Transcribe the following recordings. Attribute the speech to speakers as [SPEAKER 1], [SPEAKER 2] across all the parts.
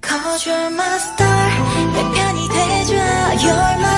[SPEAKER 1] Cause you're my star 내 편이 돼줘 You're my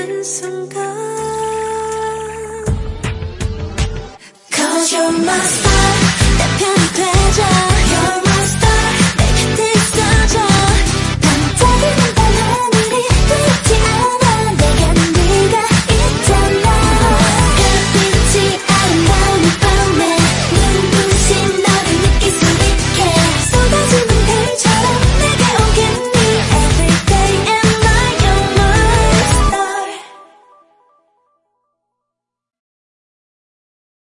[SPEAKER 1] 있는 순간 Cause you're my star 내 편이 되자